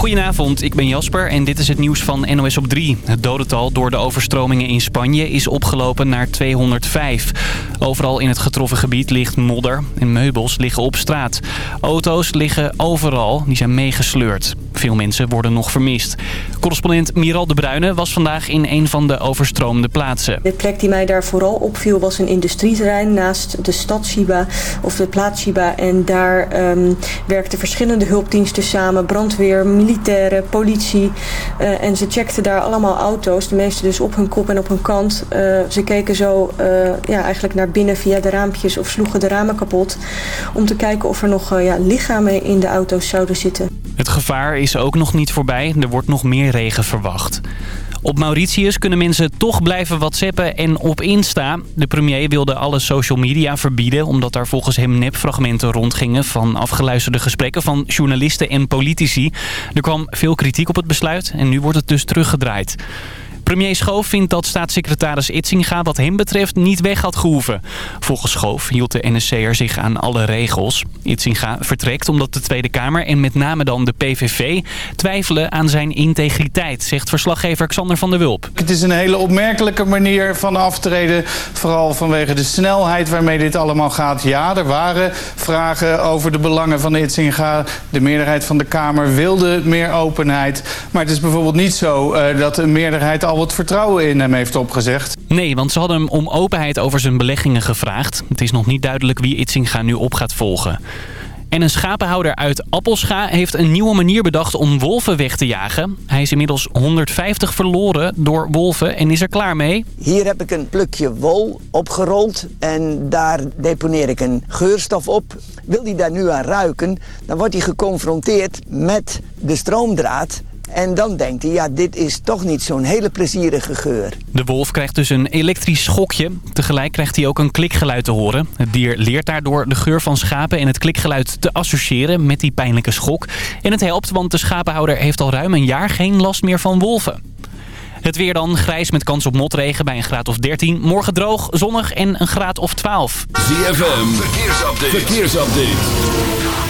Goedenavond, ik ben Jasper en dit is het nieuws van NOS op 3. Het dodental door de overstromingen in Spanje is opgelopen naar 205. Overal in het getroffen gebied ligt modder en meubels liggen op straat. Auto's liggen overal, die zijn meegesleurd. Veel mensen worden nog vermist. Correspondent Miral de Bruyne was vandaag in een van de overstroomde plaatsen. De plek die mij daar vooral opviel was een industrieterrein naast de stad Shiba of de plaats Shiba. En daar um, werkten verschillende hulpdiensten samen, brandweer, militairen, politie. Uh, en ze checkten daar allemaal auto's, de meeste dus op hun kop en op hun kant. Uh, ze keken zo uh, ja, eigenlijk naar binnen via de raampjes of sloegen de ramen kapot. Om te kijken of er nog ja, lichamen in de auto's zouden zitten. Het gevaar is ook nog niet voorbij. Er wordt nog meer regen verwacht. Op Mauritius kunnen mensen toch blijven whatsappen en op Insta. De premier wilde alle social media verbieden... omdat daar volgens hem nepfragmenten rondgingen... van afgeluisterde gesprekken van journalisten en politici. Er kwam veel kritiek op het besluit en nu wordt het dus teruggedraaid. Premier Schoof vindt dat staatssecretaris Itzinga wat hem betreft niet weg had gehoeven. Volgens Schoof hield de NSC'er zich aan alle regels. Itzinga vertrekt omdat de Tweede Kamer en met name dan de PVV twijfelen aan zijn integriteit, zegt verslaggever Xander van der Wulp. Het is een hele opmerkelijke manier van aftreden, vooral vanwege de snelheid waarmee dit allemaal gaat. Ja, er waren vragen over de belangen van Itzinga. De meerderheid van de Kamer wilde meer openheid. Maar het is bijvoorbeeld niet zo uh, dat een meerderheid al wat vertrouwen in hem heeft opgezegd. Nee, want ze hadden hem om openheid over zijn beleggingen gevraagd. Het is nog niet duidelijk wie Itzinga nu op gaat volgen. En een schapenhouder uit Appelscha heeft een nieuwe manier bedacht om wolven weg te jagen. Hij is inmiddels 150 verloren door wolven en is er klaar mee. Hier heb ik een plukje wol opgerold en daar deponeer ik een geurstof op. Wil hij daar nu aan ruiken, dan wordt hij geconfronteerd met de stroomdraad en dan denkt hij, ja, dit is toch niet zo'n hele plezierige geur. De wolf krijgt dus een elektrisch schokje. Tegelijk krijgt hij ook een klikgeluid te horen. Het dier leert daardoor de geur van schapen en het klikgeluid te associëren met die pijnlijke schok. En het helpt, want de schapenhouder heeft al ruim een jaar geen last meer van wolven. Het weer dan, grijs met kans op motregen bij een graad of 13. Morgen droog, zonnig en een graad of 12. ZFM, verkeersupdate. verkeersupdate.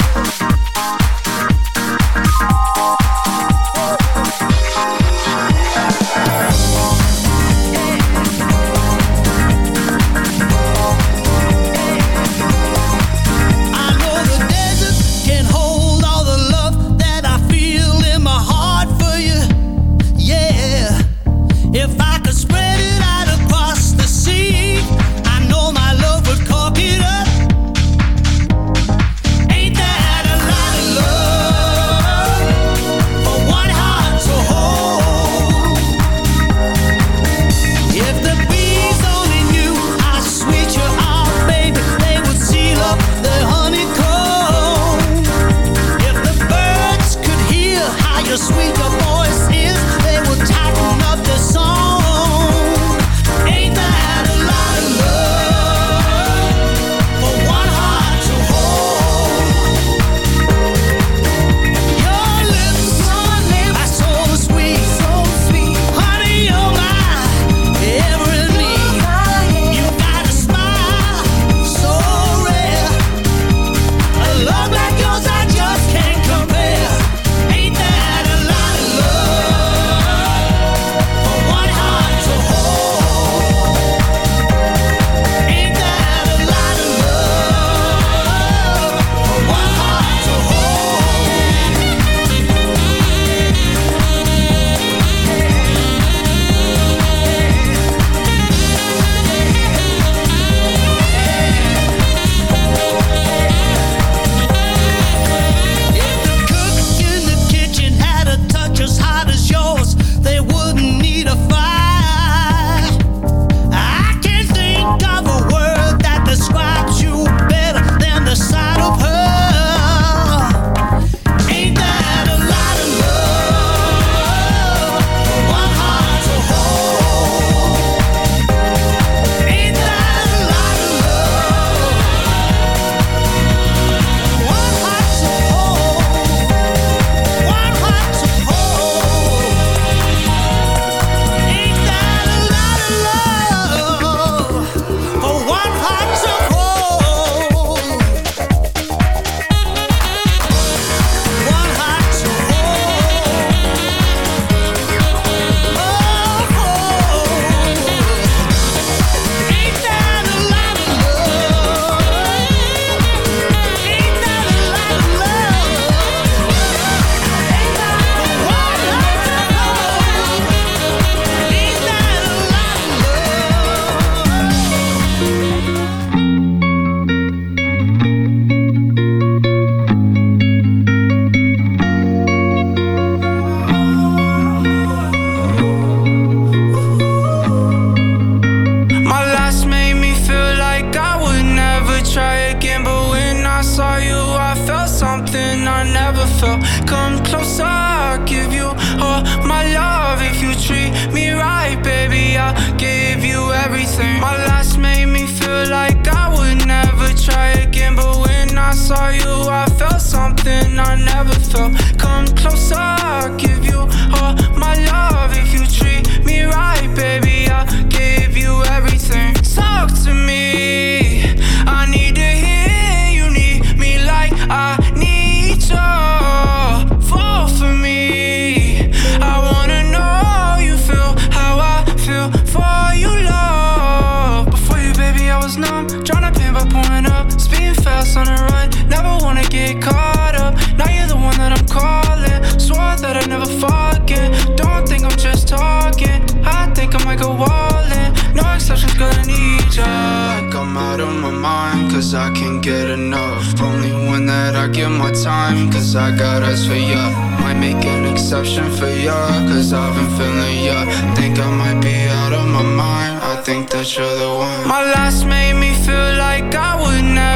Never forget. Don't think I'm just talking. I think I might go all in. No exceptions, gonna need ya. Like I'm out of my mind, cause I can't get enough. Only one that I give my time, cause I got us for ya. Might make an exception for ya, cause I've been feeling ya. Think I might be out of my mind. I think that you're the one. My last made me feel like I would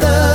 the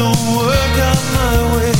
don't work out my way.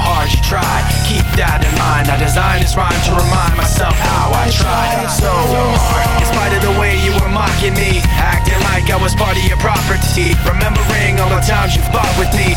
hard you tried. Keep that in mind. I designed this rhyme to remind myself how I tried so hard. In spite of the way you were mocking me, acting like I was part of your property. Remembering all the times you fought with me.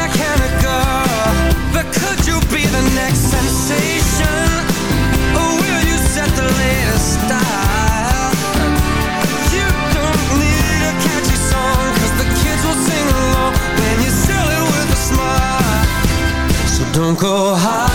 don't go high.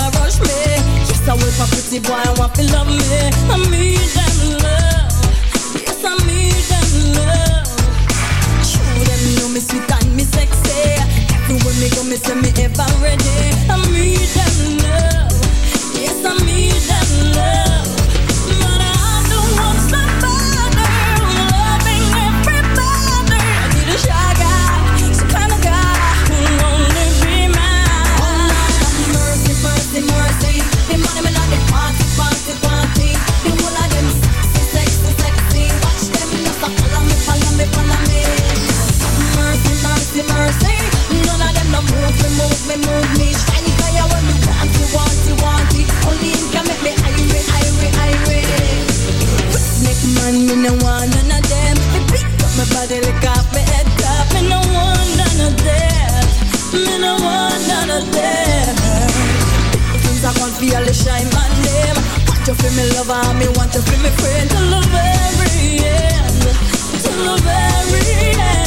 never rush me. just I wait for pretty boy, and want to love me. I need them love. Yes, I need them love. Show them know me sweet and me sexy. Everywhere me go, me say me ever ready. I need them love. Yes, I need them love. Mercy, mercy. None of them no move me, move me, move me. Shiny guy, when me want you, want you, want it. Only him can make me irate, irate, irate. Make man, me no want none of them. Me pick up my body, lick off my head top. Me no want none of them. Me no want none of them. Things I want feel the shine man them. Want you feel me lover, me want you feel me friend till the very end, till the very end.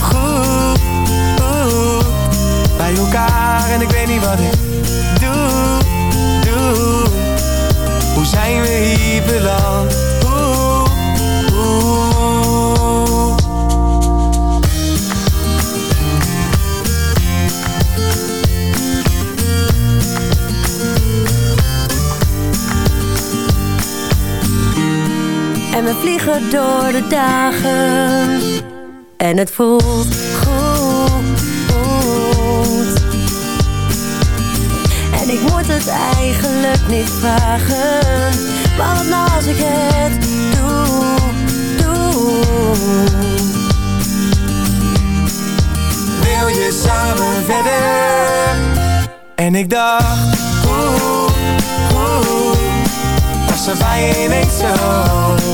Goed Bij elkaar en ik weet niet wat ik doe, doe Hoe zijn we hier beland. En we vliegen door de dagen En het voelt goed. En ik moet het eigenlijk niet vragen Maar wat nou als ik het doe, doe Wil je samen verder? En ik dacht Oeh, oeh Was er bij zo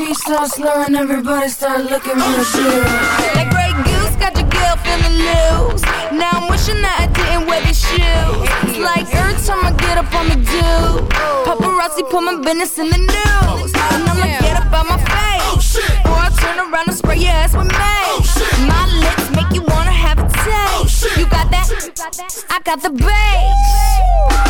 Feet start slowing, everybody start looking real good. That great goose got your girl feeling loose. Now I'm wishing that I didn't wear these shoes. It's like every time I get up on the do, paparazzi put my business in the news, and I'ma get up on my face, or I turn around and spray your ass with mace. My lips make you wanna have a taste. You got that? I got the bass.